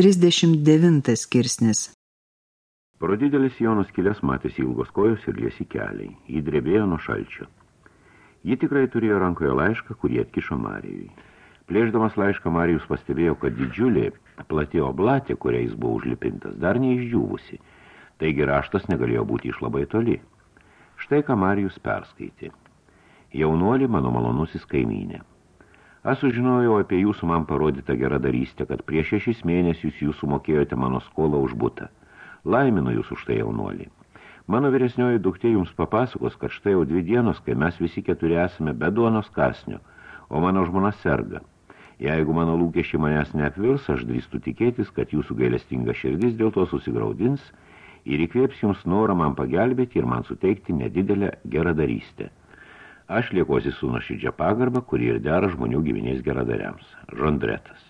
39 skirsnis Pro didelis Jono skilės matėsi ilgos kojos ir liesi keliai. Jį drebėjo nuo šalčio. Ji tikrai turėjo rankoje laišką, kurį atkišo Marijui. Plėždamas laišką Marijus pastebėjo, kad didžiulė plati oblatė, kuria jis buvo užlipintas, dar neišdžiūvusi. Taigi raštas negalėjo būti iš labai toli. Štai ką Marijus perskaitė. Jaunuolį mano malonusis kaimynė. Aš sužinojau apie jūsų man parodytą geradarystę, kad prieš šešis mėnesius jūs sumokėjote mano skolą už butą. Laiminu jūs už tai jaunuolį. Mano vyresnioji duktė jums papasakos, kad štai jau dvi dienos, kai mes visi keturi esame be duonos kasnio, o mano žmona serga. Jeigu mano lūkesčiai manęs neapvirs, aš drįstu tikėtis, kad jūsų gailestinga širdis dėl to susigraudins ir įkvėps jums norą man pagelbėti ir man suteikti nedidelę geradarystę. Aš liekuosi su nuoširdžia pagarba, kuri ir dera žmonių giminės geradariams. Žondretas.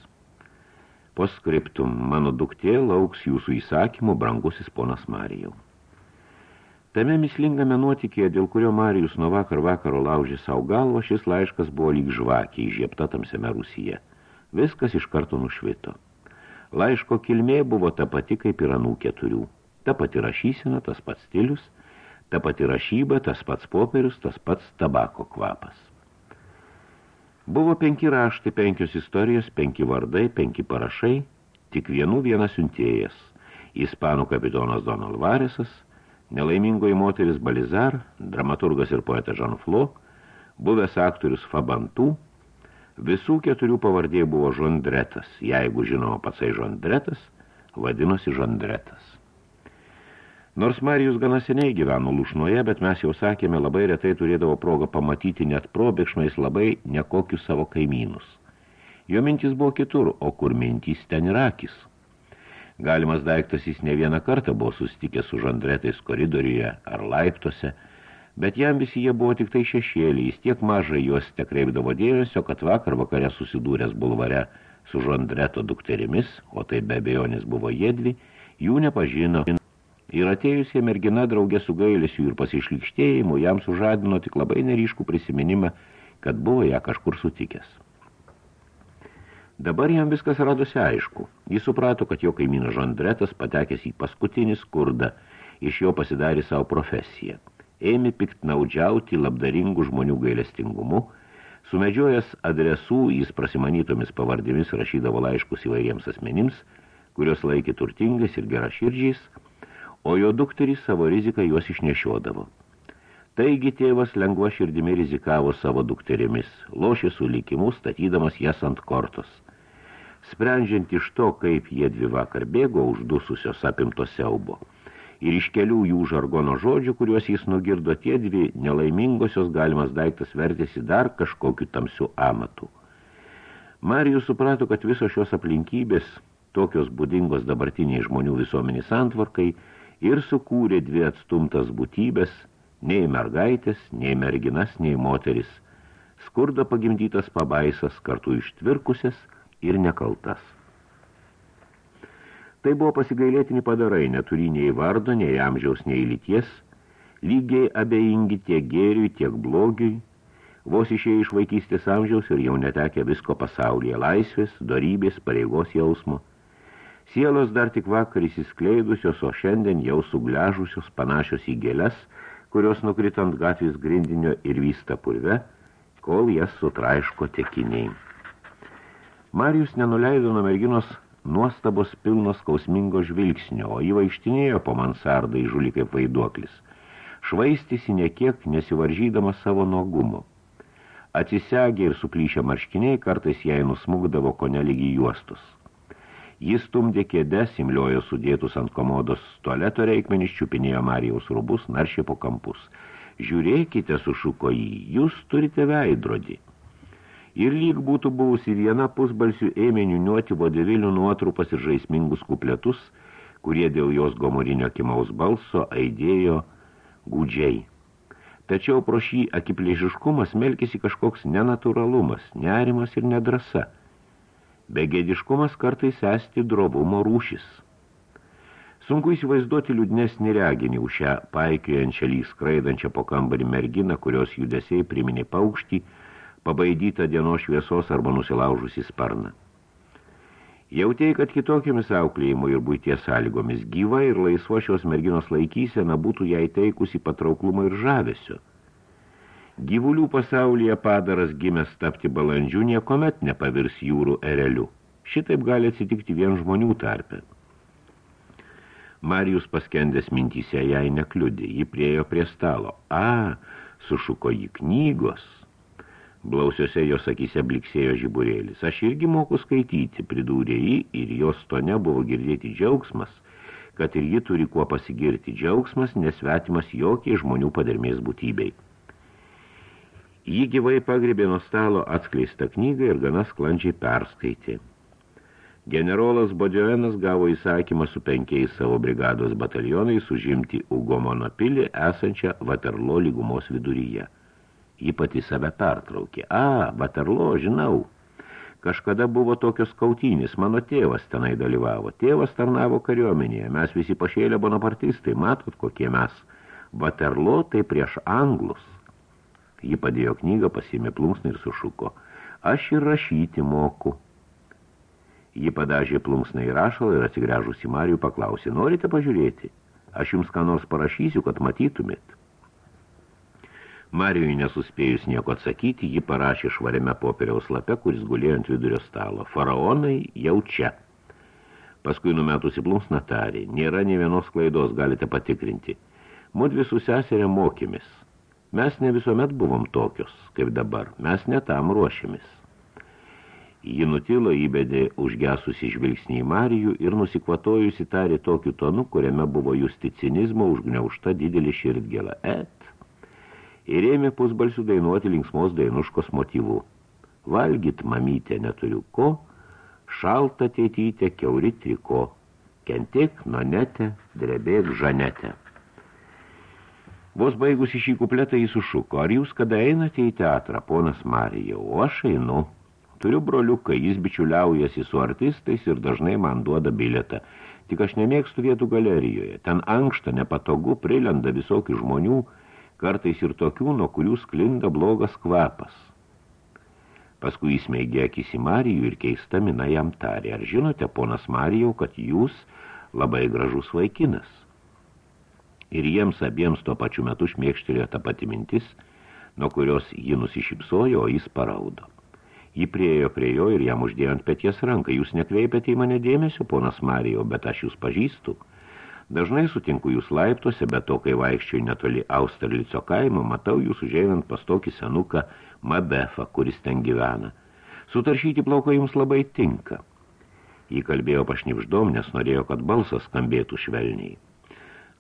Poskriptum, mano duktė lauks jūsų įsakymų, brangusis ponas Marijau. Tame mislingame nuotikėje, dėl kurio Marijus nuo vakar vakaro laužė savo galvą, šis laiškas buvo lyg žvakė įžiepta tamsiame Rusija. Viskas iš karto nušvito. Laiško kilmė buvo ta pati kaip ir anų keturių. Ta pati rašysena, tas pats stilius – Ta pati rašyba, tas pats popierius, tas pats tabako kvapas. Buvo penki raštai, penkios istorijos, penki vardai, penki parašai, tik vienų vienas siuntėjas. Ispanų kapitonas Don Alvaresas, nelaimingoji moteris Balizar, dramaturgas ir poetas Jean Flo, buvęs aktorius Fabantų, visų keturių pavardė buvo Žondretas, jeigu žinoma patsai Žondretas, vadinosi Žondretas. Nors Marijus gana seniai gyveno Lušnoje, bet mes jau sakėme, labai retai turėdavo progą pamatyti net probėgšmais labai nekokius savo kaimynus. Jo mintis buvo kitur, o kur mintys ten ir akis. Galimas daiktas jis ne vieną kartą buvo susitikęs su žandretais koridoriuje ar laiptose, bet jam visi jie buvo tik tai šešėlį, jis tiek mažai juos te kreipdavo dėmesio, kad vakar vakare susidūręs bulvare su žandreto dukterimis, o tai be abejonės buvo jedvi, jų nepažino. Ir atėjusie mergina draugė su gailesiu ir pasišlikštėjimu jam sužadino tik labai neryškų prisiminimą, kad buvo ją kažkur sutikęs. Dabar jam viskas radosi aišku. Jis suprato, kad jo kaimynas Žandretas, patekęs į paskutinį skurdą, iš jo pasidarė savo profesiją. Ėmė piktnaudžiauti labdaringų žmonių gailestingumu, sumedžiojęs adresų, jis prasimanytomis pavardėmis rašydavo laiškus įvairiems asmenims, kurios laikė turtingais ir geraširdžiais, o jo dukterys savo riziką juos išnešiodavo. Taigi tėvas lengva širdimi rizikavo savo dukterimis, lošė su likimu, statydamas jas ant kortos. Sprendžiant iš to, kaip jie dvi vakar bėgo uždususios apimto siaubo. Ir iš kelių jų žargono žodžių, kuriuos jis nugirdo tie dvi nelaimingosios galimas daiktas vertėsi dar kažkokiu tamsiu amatu. Marijus suprato, kad visos šios aplinkybės, tokios būdingos dabartiniai žmonių visuomenės antvarkai, ir sukūrė dvi atstumtas būtybės, nei mergaitės, nei merginas, nei moteris, skurdo pagimdytas pabaisas kartu ištvirkusias ir nekaltas. Tai buvo pasigailėtini padarai, neturi nei vardo, nei amžiaus, nei lyties, lygiai abejingi tiek gėriui, tiek blogiui, vos išėję iš vaikystės amžiaus ir jau netekę visko pasaulyje laisvės, darybės, pareigos jausmo – Sielos dar tik vakar įsiskleidusios, o šiandien jau sugležusios panašios į gėles, kurios nukrito ant gatvės grindinio ir vysta purve, kol jas sutraiško tekiniai. Marijus nenuleido nuo merginos nuostabos pilnos skausmingo žvilgsnio, o jį vaikštinėjo po mansardą įžulį kaip vaiduoklis. Švaistėsi nekiek nesivaržydamas savo nuogumo. Atsisegė ir suplyšę marškiniai kartais jai nusmugdavo koneligi juostus. Jis stumdė kėdes, simliojo sudėtus ant komodos tualeto reikmenis, čiupinėjo Marijaus rubus, naršė po kampus. Žiūrėkite, sušuko jį, jūs turite veidrodį. Ir lyg būtų buvusi viena pusbalsių ėmė niuniuoti vodevilių nuotrupas ir žaismingus kupletus, kurie dėl jos gomorinio kimaus balso aidėjo gūdžiai. Tačiau pro šį akiplėžiškumą smelkėsi kažkoks nenatūralumas, nerimas ir nedrasa – Begėdiškumas kartais esti drobumo rūšis. Sunku įsivaizduoti liūdnesnį reginį už šią paikiojančią lyg skraidančią po kambarį merginą, kurios judesiai priminė paukštį, pabaidytą dienos šviesos arba nusilaužusi sparną. Jautėjai, kad kitokiamis auklėjimo ir būties sąlygomis gyva ir laisvo šios merginos laikysena būtų jai teikusi patrauklumą ir žavesio. Gyvulių pasaulyje padaras gimęs tapti balandžių niekomet nepavirs jūrų ereliu. Šitaip gali atsitikti vien žmonių tarpe. Marijus paskendęs mintyse jai nekliudė, ji priejo prie stalo. A, sušuko jį knygos – Blausiuose jos akise bliksėjo žiburėlis. Aš irgi moku skaityti, pridūrė jį ir jos tone buvo girdėti džiaugsmas, kad ir ji turi kuo pasigirti džiaugsmas, nesvetimas jokiai žmonių padermės būtybei. Jį gyvai pagrėbė nuo stalo atskleistą knygą ir gana sklandžiai perskaitė. Generolas Bodioenas gavo įsakymą su penkiais savo brigados batalionais užimti Ugomono pilį esančią Vaterlo lygumos viduryje – Ji pati save pertraukė. A, Vaterlo, žinau. Kažkada buvo tokios kautynės, mano tėvas tenai dalyvavo. Tėvas tarnavo kariuomenėje, mes visi pašėlė bonapartistai, matot, kokie mes. Vaterlo tai prieš anglus. Ji padėjo knygą, pasimė plunksnį ir sušuko. Aš ir rašyti moku. Ji padažė plunksnį į rašalą ir atsigręžusi Marijų paklausė, norite pažiūrėti? Aš jums ką nors parašysiu, kad matytumėt. Marijui nesuspėjus nieko atsakyti, ji parašė švariame popieriaus lape, kuris gulėjo ant vidurio stalo. Faraonai jau čia. Paskui numetusi plunksną tarė, nėra nei vienos klaidos, galite patikrinti. Mudvi su seserė mokėmis. Mes ne visuomet buvom tokios, kaip dabar. Mes netam ruošėmis. Ji nutilo įbedė užgesusi žvilgsnį į Marijų ir nusikvatojusi tarė tokiu tonu, kuriame buvo justicinizmo užgniaušta didelį širdgėlą. Et, ir ėmė pusbalsių dainuoti linksmos dainuškos motyvų. Valgyt, mamytė, neturiu ko, šalta tėtytė, keuri triko, kentėk, nonetė, drebėk, žanetė. Vos baigusi šį kupletą jis sušuko, ar jūs kada einate į teatrą, ponas Marija, o aš einu. Turiu broliuką, jis bičiuliaujasi su artistais ir dažnai man duoda biletą. Tik aš nemėgstu vietų galerijoje. Ten ankšta, nepatogu, prilenda visokių žmonių, kartais ir tokių, nuo kurių sklinda blogas kvapas. Paskui įsmeigė akis į Marijų ir keista mina jam tarė, ar žinote, ponas Marijau, kad jūs labai gražus vaikinas. Ir jiems abiems tuo pačiu metu šmėkštelėjo ta pati mintis, nuo kurios ji nusišypsojo, o jis paraudo. Ji priejo prie jo ir jam uždėjo ant peties ranką. Jūs nekreipėte į mane dėmesio, ponas Marijau, bet aš jūs pažįstu. Dažnai sutinku jūs laiptuose, bet to, kai vaikščioju netoli Austerlico kaimo, matau jūs užeinant pas tokį senuką Mabefą, kuris ten gyvena. Sutaršyti plauko jums labai tinka. Jį kalbėjo pašnipždom, nes norėjo, kad balsas skambėtų švelniai.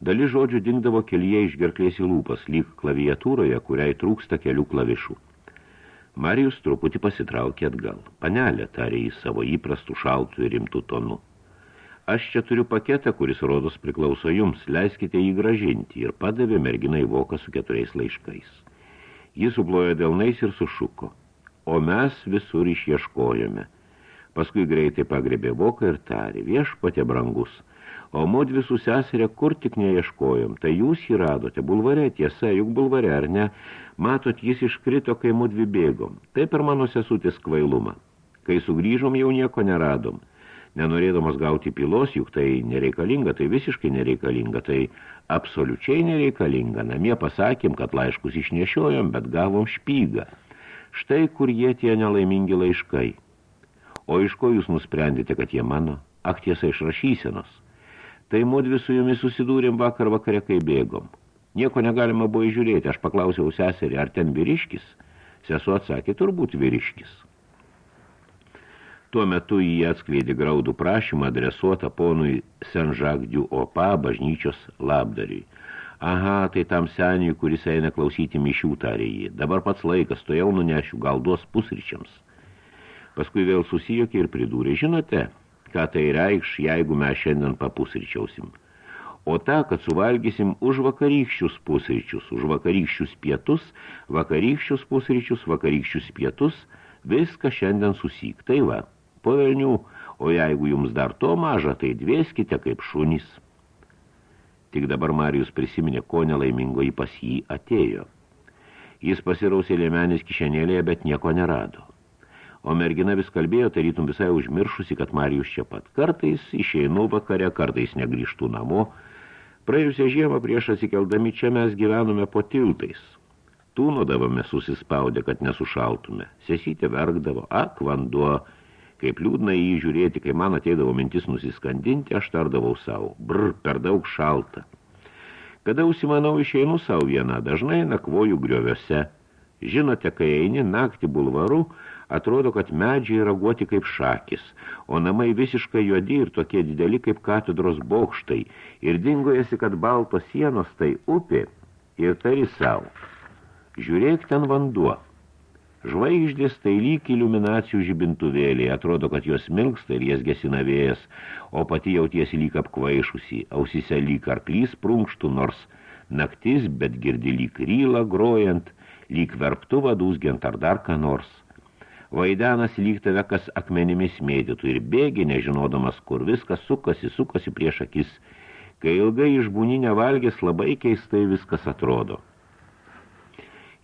Dali žodžių dingdavo kelyje iš gerklės į lūpas, lyg klaviatūroje, kuriai trūksta kelių klavišų. Marijus truputį pasitraukė atgal. Panelė tarė į savo įprastų šaltų ir rimtų tonų. Aš čia turiu paketą, kuris rodos priklauso jums, leiskite jį gražinti ir padavė merginai voką su keturiais laiškais. Jis suplojo delnais ir sušuko, o mes visur išieškojome. Paskui greitai pagrebė voką ir tarė, viešpatė brangus, o mudvi su seserė kur tik neieškojom, tai jūs jį radote, bulvare, tiesa, juk bulvare, ar ne, matot, jis iškrito, kai mudvi bėgom, tai per mano sesutis kvailumą. Kai sugrįžom, jau nieko neradom nenorėdamas gauti pilos, juk tai nereikalinga, tai visiškai nereikalinga, tai absoliučiai nereikalinga. Namie pasakėm, kad laiškus išnešiojom, bet gavom špygą. Štai kur jie tie nelaimingi laiškai. O iš ko jūs nusprendėte, kad jie mano? Ak tiesa išrašysenos. Tai mudvi su jumis susidūrėm vakar vakare, kai bėgom. Nieko negalima buvo įžiūrėti. Aš paklausiau seserį, ar ten vyriškis? Sesuo atsakė, turbūt vyriškis. Tuo metu jį atskleidė graudų prašymą adresuotą ponui Senžakdių Opa bažnyčios labdariui. Aha, tai tam seniui, kuris eina klausyti mišių, tarė jį. Dabar pats laikas, to jau nunešiu, gal duos pusryčiams. Paskui vėl susijokė ir pridūrė, žinote, ką tai reikš, jeigu mes šiandien papusryčiausim. O ta, kad suvalgysim už vakarykščius pusryčius, už vakarykščius pietus, vakarykščius pusryčius, vakarykščius pietus, viską šiandien susyk. Tai va po velnių, o jeigu jums dar to maža, tai dvieskite kaip šunys. Tik dabar Marijus prisiminė, ko nelaimingo į pas jį atėjo. Jis pasirausė lėmenis kišenėlėje, bet nieko nerado. O mergina vis kalbėjo, tarytum visai užmiršusi, kad Marijus čia pat. Kartais išeinu vakare, kartais negrįžtų namo. Praėjusią žiemą prieš atsikeldami čia mes gyvenome po tiltais. Tūnodavome susispaudę, kad nesušaltume. Sesytė verkdavo, ak, vanduo, kaip liūdna jį žiūrėti, kai man ateidavo mintis nusiskandinti, aš tardavau savo. Brr, per daug šalta. Kada užsimanau išeinu savo vieną, dažnai nakvoju grioviuose. Žinote, kai eini naktį bulvaru, atrodo, kad medžiai raguoti kaip šakis, o namai visiškai juodi ir tokie dideli kaip katedros bokštai, ir dingojasi, kad baltos sienos tai upė ir tari savo. Žiūrėk ten vanduo. Žvaigždės tai lyg iliuminacijų žibintuvėliai, atrodo, kad jos milksta ir jas gesina vėjas, o pati jautiesi lyg apkvaišusi, ausise lyg arklys prunkštų, nors naktis, bet girdi lyg rylą grojant, lyg verptuvą dūsgiant ar dar ką nors. Vaidenas lyg tave kas akmenimis mėdytų ir bėgi, nežinodamas, kur viskas sukasi, sukasi prieš akis. Kai ilgai išbūni nevalgės, labai keistai viskas atrodo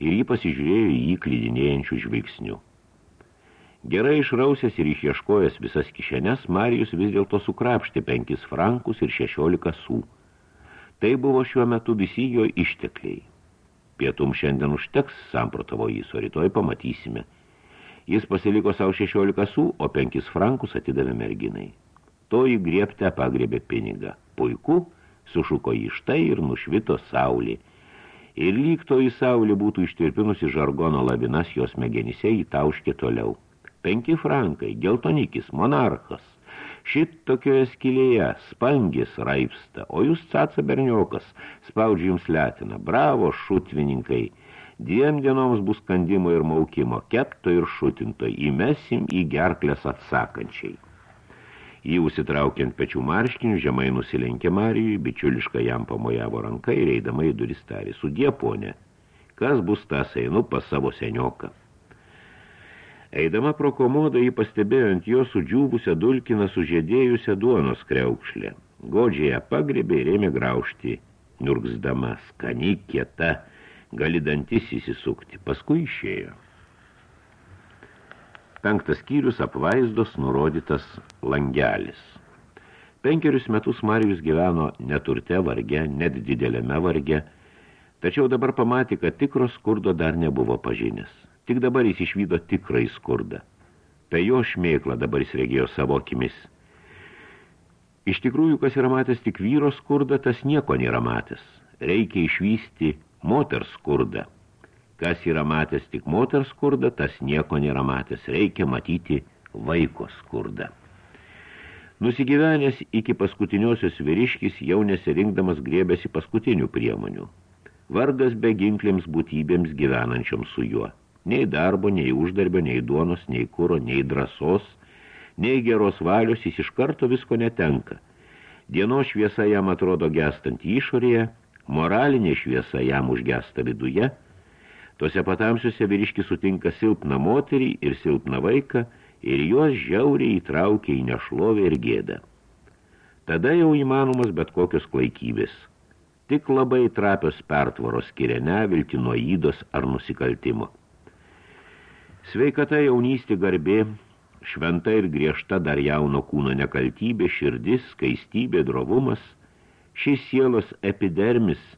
ir jį pasižiūrėjo į jį klydinėjančių žvilgsnių. Gerai išrausęs ir išieškojęs visas kišenes, Marijus vis dėlto sukrapštė penkis frankus ir šešiolika sų. Tai buvo šiuo metu visi jo ištekliai. Pietum šiandien užteks, samprotavo jis, o rytoj pamatysime. Jis pasiliko savo šešiolika sų, o penkis frankus atidavė merginai. Toji griebte pagrėbė pinigą. Puiku, sušuko jį štai ir nušvito saulė – ir lyg to į saulį būtų ištirpinusi žargono labinas jos smegenyse įtauškė toliau. Penki frankai, geltonikis, monarchas. Šit tokioje skilėje spangis raipsta, o jūs caca berniokas, spaudžia jums letina. Bravo, šutvininkai! Dviem dienoms bus kandimo ir maukimo, kepto ir šutinto, įmesim į gerklės atsakančiai. Jį užsitraukiant pečių marškinių, žemai nusilenkė Marijui, bičiuliškai jam pamojavo ranką ir eidama į duris tarė. Sudie, ponė, kas bus tas, einu pas savo senioką. Eidama pro komodą jį pastebėjo ant jo sudžiūbusią dulkiną sužėdėjusią duonos kreukšlę. Godžiai ją pagrebė ir ėmė graužti, niurksdama, skani, kieta, gali dantis įsisukti. Paskui išėjo. Penktas skyrius apvaizdos nurodytas langelis. Penkerius metus Marijus gyveno neturte varge, net didelėme varge, tačiau dabar pamatė, kad tikros skurdo dar nebuvo pažinęs. Tik dabar jis išvydo tikrai skurdą. Pe jo šmėklą dabar jis regėjo savo akimis. Iš tikrųjų, kas yra matęs tik vyro skurdą, tas nieko nėra matęs. Reikia išvysti moters skurdą. Kas yra matęs tik moters skurdą, tas nieko nėra matęs. Reikia matyti vaiko skurdą. Nusigyvenęs iki paskutiniosios vyriškis jau nesirinkdamas grėbėsi paskutinių priemonių. Vargas be ginklėms būtybėms gyvenančioms su juo. Nei darbo, nei uždarbio, nei duonos, nei kūro, nei drąsos, nei geros valios jis iš karto visko netenka. Dienos šviesa jam atrodo gestant išorėje, moralinė šviesa jam užgesta viduje – Tuose patamsiuose vyriškis sutinka silpną moterį ir silpną vaiką ir juos žiauriai įtraukia į nešlovę ir gėdą. Tada jau įmanomas bet kokios klaikybės. Tik labai trapios pertvaros skiria nevilti nuo įdos ar nusikaltimo. Sveikata jaunystė garbė, šventa ir griežta dar jauno kūno nekaltybė, širdis, skaistybė, drovumas, šis sielos epidermis –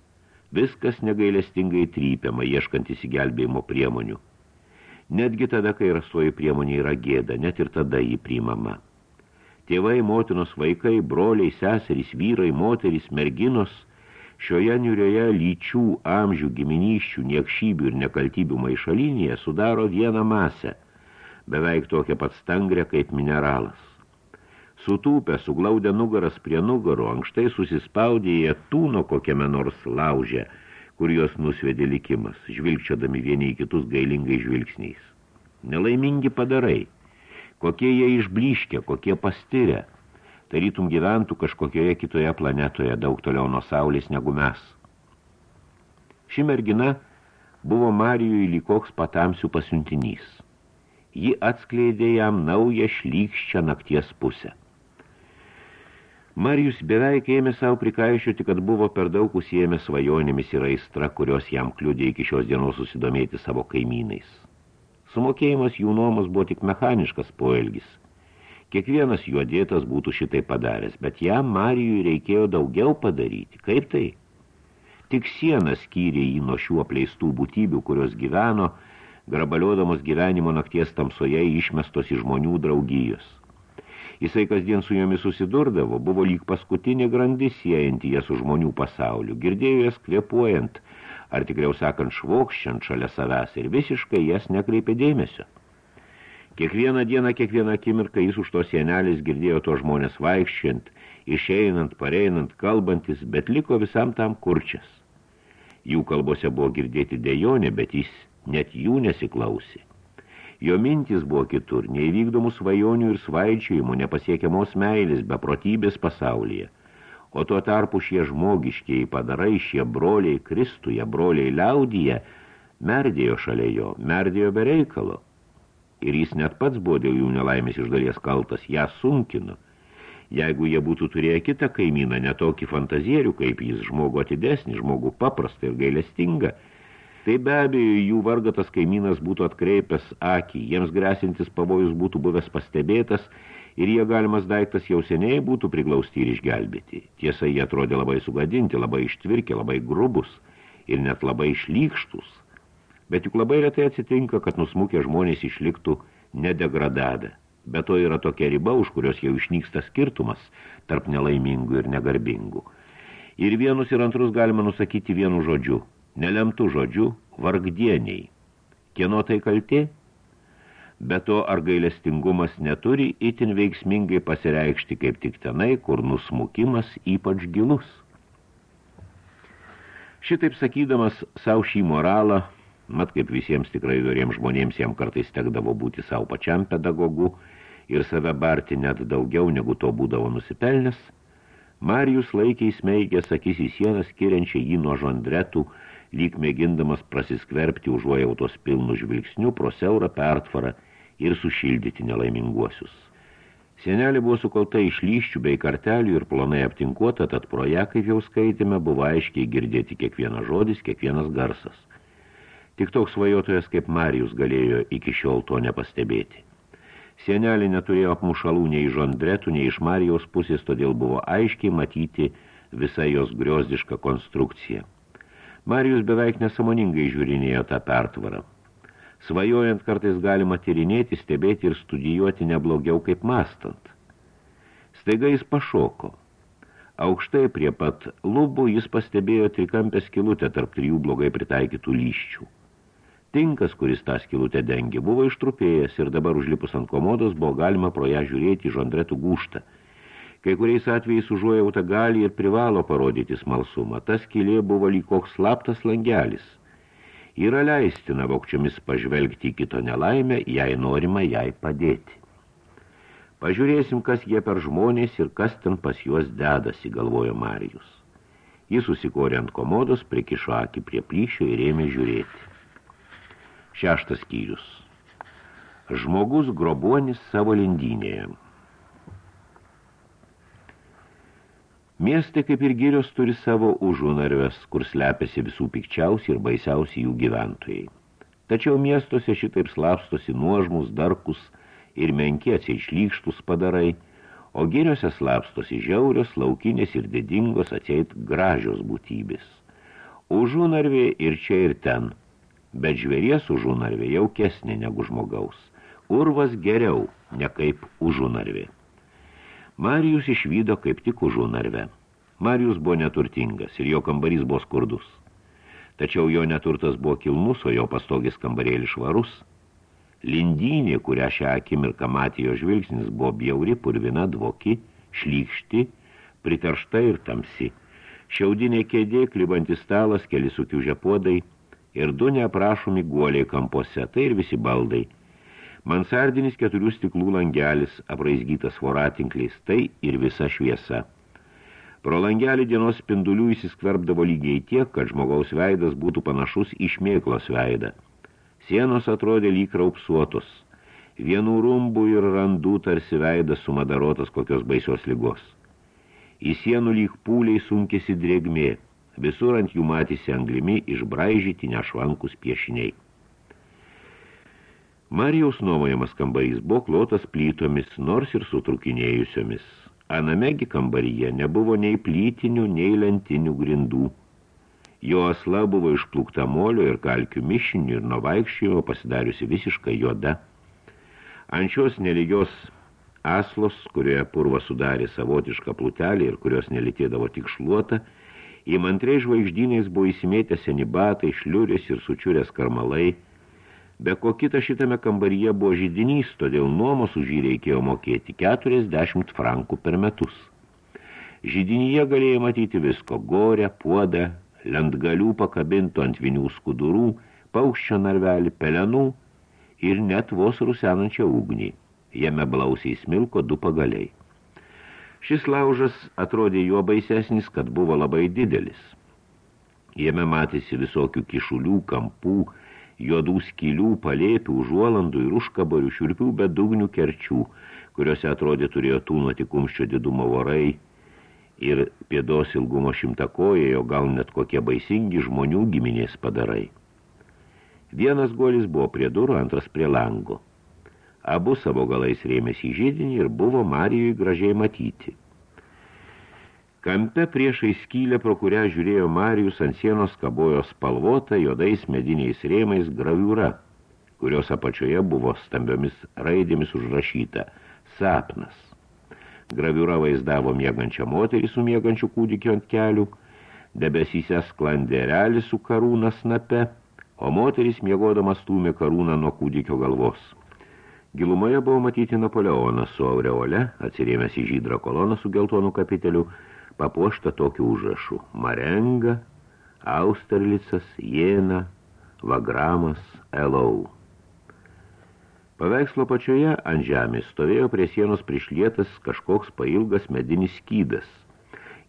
Viskas negailestingai trypiama, ieškant įsigelbėjimo priemonių. Netgi tada, kai rastoji priemonė yra gėda, net ir tada jį priimama. Tėvai, motinos vaikai, broliai, seserys, vyrai, moterys, merginos šioje niurioje lyčių, amžių, giminyščių, niekšybių ir nekaltybių maišalinėje sudaro vieną masę, beveik tokią pat stangrę kaip mineralas. Sutūpę, suglaudę nugaras prie nugarų, ankštai susispaudė į tūno kokiame nors laužę, kur juos nusvedė likimas, žvilgčiodami vieni į kitus gailingai žvilgsniais. Nelaimingi padarai, kokie jie išbliškė, kokie pastirė, tarytum gyventų kažkokioje kitoje planetoje daug toliau nuo saulės negu mes. Ši mergina buvo Marijui lygoks patamsių pasiuntinys. Ji atskleidė jam naują šlykščią nakties pusę. Marijus beveik ėmė savo prikaišiuoti, kad buvo per daug užsiėmę svajonėmis ir aistra, kurios jam kliudė iki šios dienos susidomėti savo kaimynais. Sumokėjimas jų nuomos buvo tik mechaniškas poelgis. Kiekvienas juodėtas būtų šitai padaręs, bet jam Marijui reikėjo daugiau padaryti. Kaip tai? Tik siena skyrė jį nuo šių apleistų būtybių, kurios gyveno, grabaliodamos gyvenimo nakties tamsoje išmestos į žmonių draugijos. Jisai kasdien su jomis susidurdavo, buvo lyg paskutinė grandis siejanti jas su žmonių pasauliu, girdėjo jas kvepuojant, ar tikriau sakant švokščiant šalia savęs ir visiškai jas nekreipė dėmesio. Kiekvieną dieną, kiekvieną akimirką jis už tos sienelis girdėjo to žmonės vaikščiant, išeinant, pareinant, kalbantis, bet liko visam tam kurčias. Jų kalbose buvo girdėti dejonė, bet jis net jų nesiklausė. Jo mintis buvo kitur, neįvykdomų svajonių ir svaičiojimų, nepasiekiamos meilės, beprotybės pasaulyje. O tuo tarpu šie žmogiškiai padarai, šie broliai Kristuje, broliai liaudyje, merdėjo šalia jo, merdėjo be reikalo. Ir jis net pats buvo dėl jų nelaimės iš dalies kaltas, ją sunkino. Jeigu jie būtų turėję kitą kaimyną, netokį fantazierių, kaip jis žmogu atidesnį, žmogu paprastą ir gailestingą, tai be abejo jų vargatas kaimynas būtų atkreipęs akį, jiems grėsintis pavojus būtų buvęs pastebėtas ir jie galimas daiktas jau seniai būtų priglausti ir išgelbėti. Tiesa, jie atrodė labai sugadinti, labai ištvirkė, labai grubus ir net labai išlykštus. Bet juk labai retai atsitinka, kad nusmukę žmonės išliktų nedegradavę. Be to yra tokia riba, už kurios jau išnyksta skirtumas tarp nelaimingų ir negarbingų. Ir vienus ir antrus galima nusakyti vienu žodžiu – nelemtų žodžių vargdieniai. Kieno tai kalti? Be to, ar gailestingumas neturi itin veiksmingai pasireikšti kaip tik tenai, kur nusmukimas ypač gilus. Šitaip sakydamas savo šį moralą, mat kaip visiems tikrai doriems žmonėms jam kartais tekdavo būti savo pačiam pedagogu ir save barti net daugiau, negu to būdavo nusipelnęs, Marijus laikė įsmeigęs akis į sieną skiriančią jį nuo žondretų, lyg mėgindamas prasiskverbti užuojautos pilnų žvilgsnių pro siaurą pertvarą ir sušildyti nelaiminguosius. Sienelė buvo sukalta iš lyščių bei kartelių ir planai aptinkuota, tad pro ją, kaip jau skaitėme, buvo aiškiai girdėti kiekvienas žodis, kiekvienas garsas. Tik toks svajotojas kaip Marijus galėjo iki šiol to nepastebėti. Sienelė neturėjo apmušalų nei iš Andretų, nei iš Marijos pusės, todėl buvo aiškiai matyti visą jos griozdišką konstrukciją. Marijus beveik nesamoningai žiūrinėjo tą pertvarą. Svajojant kartais galima tyrinėti, stebėti ir studijuoti neblogiau kaip mastant. Staiga jis pašoko. Aukštai prie pat lubų jis pastebėjo trikampę skilutę tarp trijų blogai pritaikytų lyščių. Tinkas, kuris tą skilutę dengė, buvo ištrupėjęs ir dabar užlipus ant komodos buvo galima pro ją žiūrėti žondretų gūštą – Kai kuriais atvejais užuojauta gali ir privalo parodyti smalsumą. Tas kilė buvo lyg koks slaptas langelis. Yra leistina vokčiomis pažvelgti į kito nelaimę, jei norima jai padėti. Pažiūrėsim, kas jie per žmonės ir kas ten pas juos dedasi, galvojo Marijus. Jis susikorė ant komodos, prikišo akį prie plyšio ir ėmė žiūrėti. Šeštas skyrius. Žmogus grobuonis savo lindynėje. Miestai, kaip ir girios, turi savo užunarves, kur slepiasi visų pikčiausi ir baisiausi jų gyventojai. Tačiau miestuose šitaip slapstosi nuožmus, darkus ir menkiečiai išlykštus padarai, o giriose slapstosi žiaurios, laukinės ir didingos ateit gražios būtybės. Užunarvė ir čia ir ten, bet žvėries užunarvė jaukesnė negu žmogaus. Urvas geriau, ne kaip užunarvė. Marijus išvydo kaip tik užų narve. Marijus buvo neturtingas ir jo kambarys buvo skurdus. Tačiau jo neturtas buvo kilmus, o jo pastogis kambarėlis švarus. Lindynė, kurią šią akimirką matė jo žvilgsnis, buvo bjauri, purvina, dvoki, šlykšti, priteršta ir tamsi. Šiaudinė kėdė, klibantis stalas, keli sukiužę podai ir du neaprašomi guoliai kampuose, tai ir visi baldai – Mansardinis keturių stiklų langelis, apraizgytas voratinkliais, tai ir visa šviesa. Pro langelį dienos spindulių įsiskverbdavo lygiai tiek, kad žmogaus veidas būtų panašus į šmėklos veidą. Sienos atrodė lyg raupsuotos. Vienų rumbų ir randų tarsi veidas sumadarotas kokios baisios lygos. Į sienų lyg pūliai sunkėsi drėgmė, visur ant jų matysi anglimi išbraižyti nešvankus piešiniai. Marijaus nuomojamas kambarys buvo klotas plytomis, nors ir sutrukinėjusiomis. Anamegi kambaryje nebuvo nei plytinių, nei lentinių grindų. Jo asla buvo išplūkta molio ir kalkių mišinių ir nuo vaikščiojo pasidariusi visiškai juoda. Ant šios nelygios aslos, kurioje purva sudarė savotišką plutelį ir kurios nelitėdavo tik šluota, įmantriai žvaigždynais buvo įsimėtę seni batai, šliurės ir sučiurės karmalai – Be ko kita šitame kambaryje buvo žydinys, todėl nuomos už jį reikėjo mokėti 40 frankų per metus. Žydinyje galėjo matyti visko – gorę, puodą, lentgalių pakabintų ant vinių skudurų, paukščio narvelį, pelenų ir net vos rusenančią ugnį. Jame blausiai smilko du pagaliai. Šis laužas atrodė juo baisesnis, kad buvo labai didelis. Jame matėsi visokių kišulių, kampų, juodų skylių, palėpių, užuolandų ir užkabarių, šiurpių bedugnių kerčių, kuriuose atrodė turėjo tūnoti kumščio didumo vorai ir pėdos ilgumo šimtakoje, o gal net kokie baisingi žmonių giminės padarai. Vienas golis buvo prie durų, antras prie lango. Abu savo galais rėmėsi į žydinį ir buvo Marijui gražiai matyti – Kampe priešai skylę, pro kurią žiūrėjo Marijus ant sienos kabojo spalvota juodais mediniais rėmais graviūra, kurios apačioje buvo stambiomis raidėmis užrašyta sapnas. Graviūra vaizdavo miegančią moterį su miegančiu kūdikiu ant kelių, debesyse sklandė relis su karūna snape, o moteris miegodamas stūmė karūną nuo kūdikio galvos. Gilumoje buvo matyti Napoleonas su aureole, atsirėmęs į žydrą koloną su geltonu kapiteliu, papuošta tokiu užrašu – Marenga, Austerlicas, Jėna, Vagramas, Elau. Paveikslo pačioje ant žemės stovėjo prie sienos prišlietas kažkoks pailgas medinis skydas.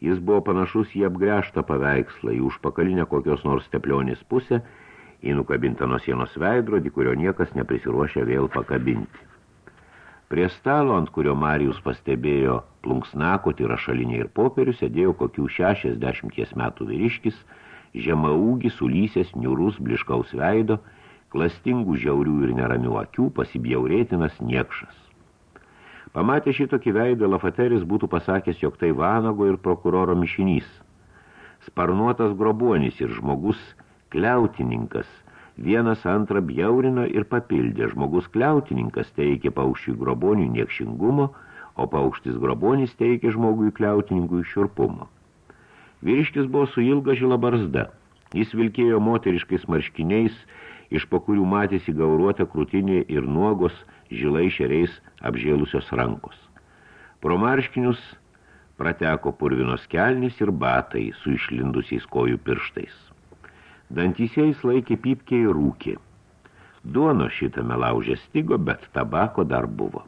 Jis buvo panašus į apgręžtą paveikslą, į užpakalinę kokios nors teplionės pusę, į nukabintą nuo sienos veidrodį, kurio niekas neprisiruošia vėl pakabinti. Prie stalo, ant kurio Marijus pastebėjo plunksnakoti rašalinė ir popierių, sėdėjo kokių 60 metų vyriškis, žemaūgis, sulysės, niurus, bliškaus veido, klastingų žiaurių ir neramių akių, pasibjaurėtinas niekšas. Pamatė šitokį veidą, Lafateris būtų pasakęs, jog tai vanago ir prokuroro mišinys. Sparnuotas grobuonis ir žmogus kliautininkas – Vienas antrą bjaurino ir papildė. Žmogus kliautininkas teikė paukščiui grobonių niekšingumo, o paukštis grobonis teikė žmogui kliautininkui širpumo. Vyriškis buvo su ilga žila barzda. Jis vilkėjo moteriškais marškiniais, iš po kurių matėsi gauruota krūtinė ir nuogos žilai šeriais apžėlusios rankos. Pro marškinius prateko purvinos kelnis ir batai su išlindusiais kojų pirštais. Dantyse jis laikė pypkė ir rūkė. Duono šitame laužė stigo, bet tabako dar buvo.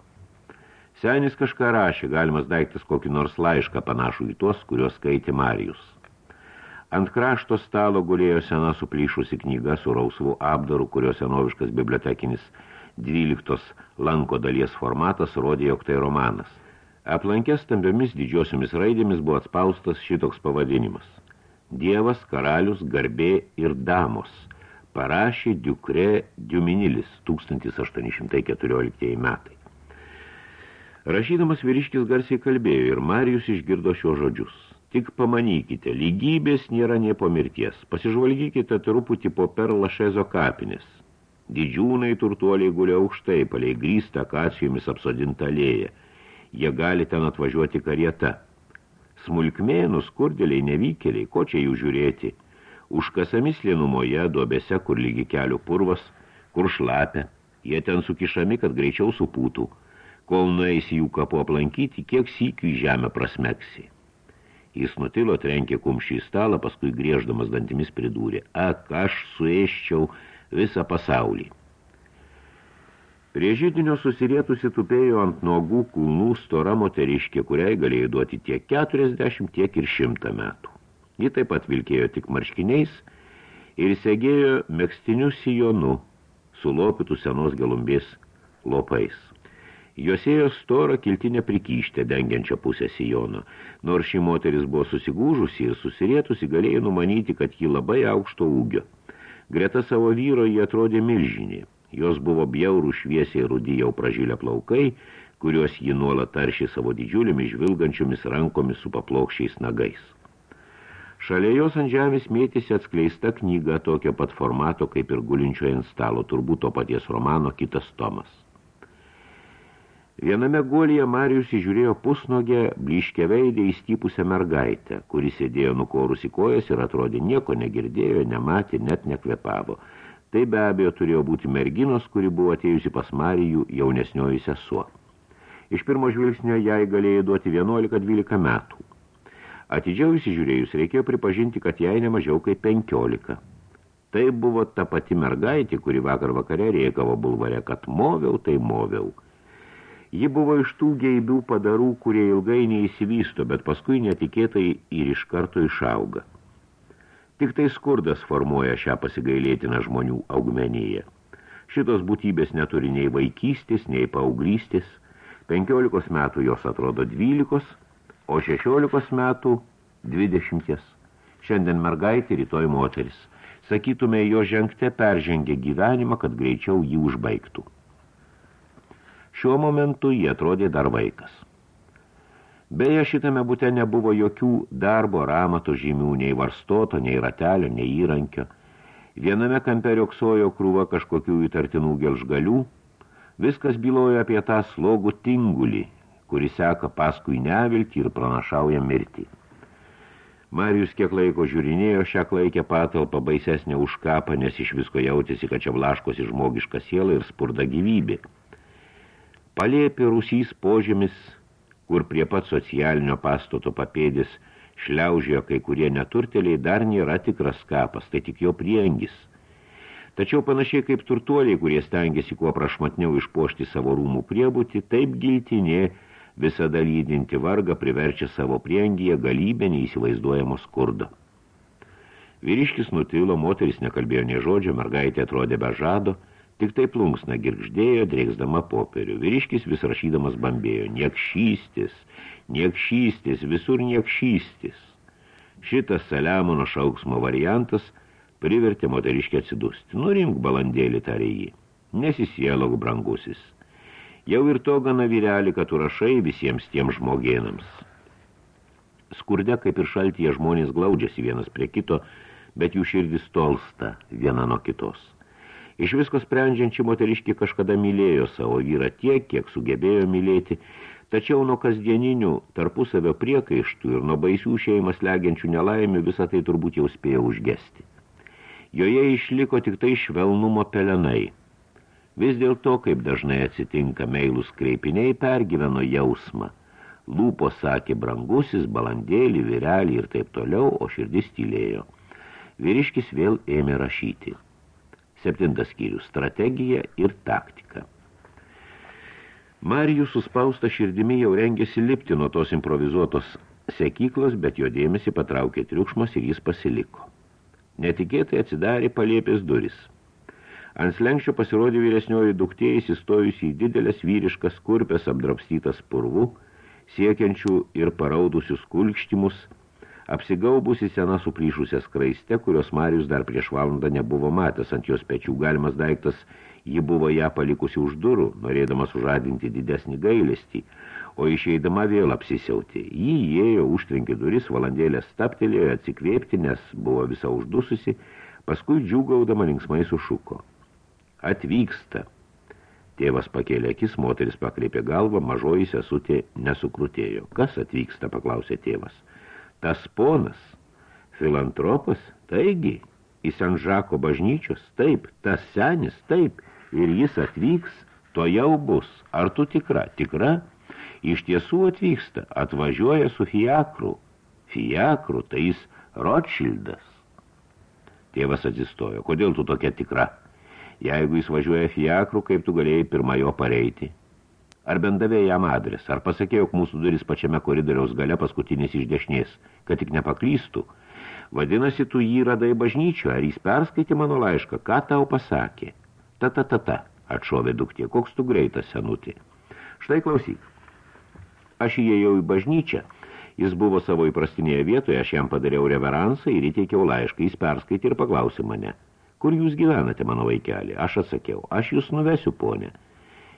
Senis kažką rašė, galimas daiktas kokį nors laišką panašų į tuos, kuriuos skaitė Marijus. Ant krašto stalo gulėjo sena suplyšusi knyga su rausvu apdaru, kurio senoviškas bibliotekinis 12 lanko dalies formatas rodė, jog tai romanas. Aplankės stambiomis didžiosiomis raidėmis buvo atspaustas šitoks pavadinimas – Dievas, karalius, garbė ir damos, parašė Diukre Diuminilis 1814 metai. Rašydamas vyriškis garsiai kalbėjo ir Marijus išgirdo šio žodžius. Tik pamanykite, lygybės nėra nie po mirties. Pasižvalgykite truputį po perlašezo kapinės. Didžiūnai turtuoliai gulia aukštai, palei grįstą akacijomis apsodintą lėją. Jie gali ten atvažiuoti karieta. Smulkmėnų skurdėliai nevykėliai, ko čia jų žiūrėti? Užkasami slėnumoje, duobėse, kur lygi kelių purvas, kur šlapia, jie ten sukišami, kad greičiau supūtų. Kol nueisi jų kapo aplankyti, kiek sykių į žemę prasmeksi. Jis nutilo, trenkė kumšį į stalą, paskui grieždamas dantimis pridūrė, ak, aš suėščiau visą pasaulį. Prie žydinio susirietusi tupėjo ant nuogų kulnų stora moteriškė, kuriai galėjo duoti tiek 40, tiek ir 100 metų. Ji taip pat vilkėjo tik marškiniais ir segėjo mėgstiniu sijonu, sulopytų senos gelumbės lopais. Jos ėjo storą kiltinę prikyštę dengiančią pusę sijono. Nors ši moteris buvo susigūžusi ir susirietusi, galėjo numanyti, kad ji labai aukšto ūgio. Greta savo vyro jie atrodė milžinį. Jos buvo bjaurų šviesiai rudi jau pražylę plaukai, kuriuos ji nuolat taršė savo didžiulėmis žvilgančiomis rankomis su paplokščiais nagais. Šalia jos ant žemės mėtėsi atskleista knyga tokio pat formato, kaip ir gulinčioje ant stalo, turbūt to paties romano kitas tomas. Viename guolyje Marijus įžiūrėjo pusnogę, bliškę veidę įstypusią mergaitę, kuri sėdėjo nukorusi kojas ir atrodė nieko negirdėjo, nematė, net nekvepavo. Tai be abejo turėjo būti merginos, kuri buvo atėjusi pas Marijų jaunesnioji sesuo. Iš pirmo žvilgsnio jai galėjo duoti 11-12 metų. Atidžiau įsižiūrėjus reikėjo pripažinti, kad jai nemažiau kaip 15. Tai buvo ta pati mergaitė, kuri vakar vakare rėkavo bulvare, kad moviau, tai moviau. Ji buvo iš tų geibių padarų, kurie ilgai neįsivysto, bet paskui netikėtai ir iš karto išauga. Tik tai skurdas formuoja šią pasigailėtiną žmonių augmenyje. Šitos būtybės neturi nei vaikystės, nei paauglystės. 15 metų jos atrodo 12, o 16 metų 20. Šiandien mergaitė, rytoj moteris. Sakytume, jo žengte peržengė gyvenimą, kad greičiau jį užbaigtų. Šiuo momentu jie atrodė dar vaikas. Beje, šitame bute nebuvo jokių darbo ramato žymių, nei varstoto, nei ratelio, nei įrankio. Viename kampe rioksojo krūva kažkokių įtartinų gelžgalių. Viskas bylojo apie tą slogų tingulį, kuris seka paskui neviltį ir pranašauja mirtį. Marijus kiek laiko žiūrinėjo šią klaikę patalpą baisesnę už kapą, nes iš visko jautėsi, kad čia vlaškosi žmogiška siela ir spurda gyvybė. Palėpė rusys požemis, kur prie pat socialinio pastato papėdis šliaužėjo kai kurie neturteliai, dar nėra tikras kapas, tai tik jo priengis. Tačiau panašiai kaip turtuoliai, kurie stengiasi kuo prašmatniau išpošti savo rūmų priebūtį, taip giltinė visada lydinti vargą priverčia savo priengyje galybę neįsivaizduojamo skurdo. Vyriškis nutilo, moteris nekalbėjo nie žodžio, mergaitė atrodė be žado – Tik tai plunksna girgždėjo, drėksdama popierių. Vyriškis vis rašydamas bambėjo. Niekšystis, niekšystis, visur niekšystis. Šitas Saliamono šauksmo variantas privertė moteriškį atsidusti. Nurimk balandėlį, tarė jį. Nesisielog, brangusis. Jau ir to gana vyrelį, kad tu rašai visiems tiem žmogėnams. Skurde, kaip ir šaltyje, žmonės glaudžiasi vienas prie kito, bet jų širdis tolsta viena nuo kitos. Iš visko sprendžiančių moteriškį kažkada mylėjo savo vyrą tiek, kiek sugebėjo mylėti, tačiau nuo kasdieninių tarpusavio priekaištų ir nuo baisių šeimas legiančių nelaimių visą tai turbūt jau spėjo užgesti. Joje išliko tik tai švelnumo pelenai. Vis dėlto, kaip dažnai atsitinka meilus kreipiniai, pergyveno jausmą. Lūpo sakė brangusis, balandėlį, vyrelį ir taip toliau, o širdis tylėjo. Vyriškis vėl ėmė rašyti. Septintas skyrius – strategija ir taktika. Marijus suspausta širdimi jau rengėsi lipti nuo tos improvizuotos sekyklos, bet jo dėmesį patraukė triukšmas ir jis pasiliko. Netikėtai atsidarė palėpės duris. Ant slenkščio pasirodė vyresnioji duktė įsistojusi į didelės vyriškas kurpės apdrapstytas purvų, siekiančių ir paraudusius kulkštimus – Apsigaubusi sena suplyšusią skraiste, kurios Marius dar prieš valandą nebuvo matęs ant jos pečių galimas daiktas, ji buvo ją palikusi už durų, norėdamas užadinti didesnį gailestį, o išeidama vėl apsisiautė. Ji įėjo, užtrenkė duris, valandėlę staptelėjo atsikvėpti, nes buvo visa uždususi, paskui džiūgaudama linksmai sušuko. Atvyksta. Tėvas pakėlė akis, moteris pakreipė galvą, mažoji sesutė nesukrutėjo. Kas atvyksta, paklausė tėvas. Tas ponas, filantropas, taigi, į Sanžako bažnyčios, taip, tas senis, taip, ir jis atvyks, to jau bus. Ar tu tikra? Tikra? Iš tiesų atvyksta, atvažiuoja su fiakru. Fiakru, tai jis Rothschildas. Tėvas atsistojo. Kodėl tu tokia tikra? Jeigu jis važiuoja fiakru, kaip tu galėjai pirmą jo pareiti? Ar bent davė jam adres, ar pasakė, jog mūsų duris pačiame koridoriaus gale paskutinės iš dešinės, kad tik nepaklystų. Vadinasi, tu jį radai bažnyčio, ar jis perskaitė mano laišką, ką tau pasakė? Ta-ta-ta-ta, atšovė duktė, koks tu greitas, senutė. Štai klausyk. Aš įėjau į bažnyčią, jis buvo savo įprastinėje vietoje, aš jam padariau reveransą ir įteikiau laišką, jis perskaitė ir paklausė mane. Kur jūs gyvenate, mano vaikelį? Aš atsakiau, aš jūs nuvesiu, ponė.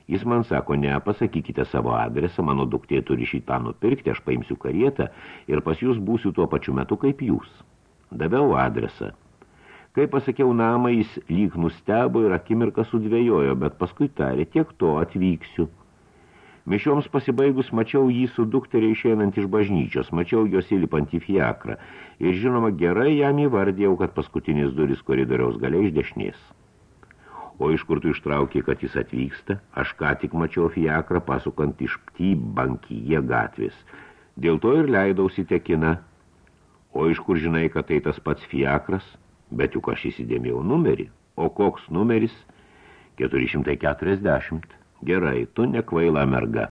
Jis man sako, ne, pasakykite savo adresą, mano duktė turi šitą nupirkti, aš paimsiu karietą ir pas jūs būsiu tuo pačiu metu kaip jūs. Daviau adresą. Kai pasakiau namą, jis lyg nustebo ir akimirką sudvėjojo, bet paskui tarė, tiek to atvyksiu. Mišioms pasibaigus mačiau jį su dukterė išeinant iš bažnyčios, mačiau jos įlipant į fiakrą ir žinoma gerai jam įvardėjau, kad paskutinis duris koridoriaus galia iš dešinės. O iš kur tu ištraukė, kad jis atvyksta? Aš ką tik mačiau fiakrą pasukant iš pty bankyje gatvės. Dėl to ir leidausi tekina. O iš kur žinai, kad tai tas pats fiakras? Bet juk aš įsidėmėjau numerį. O koks numeris? 440. Gerai, tu nekvaila merga.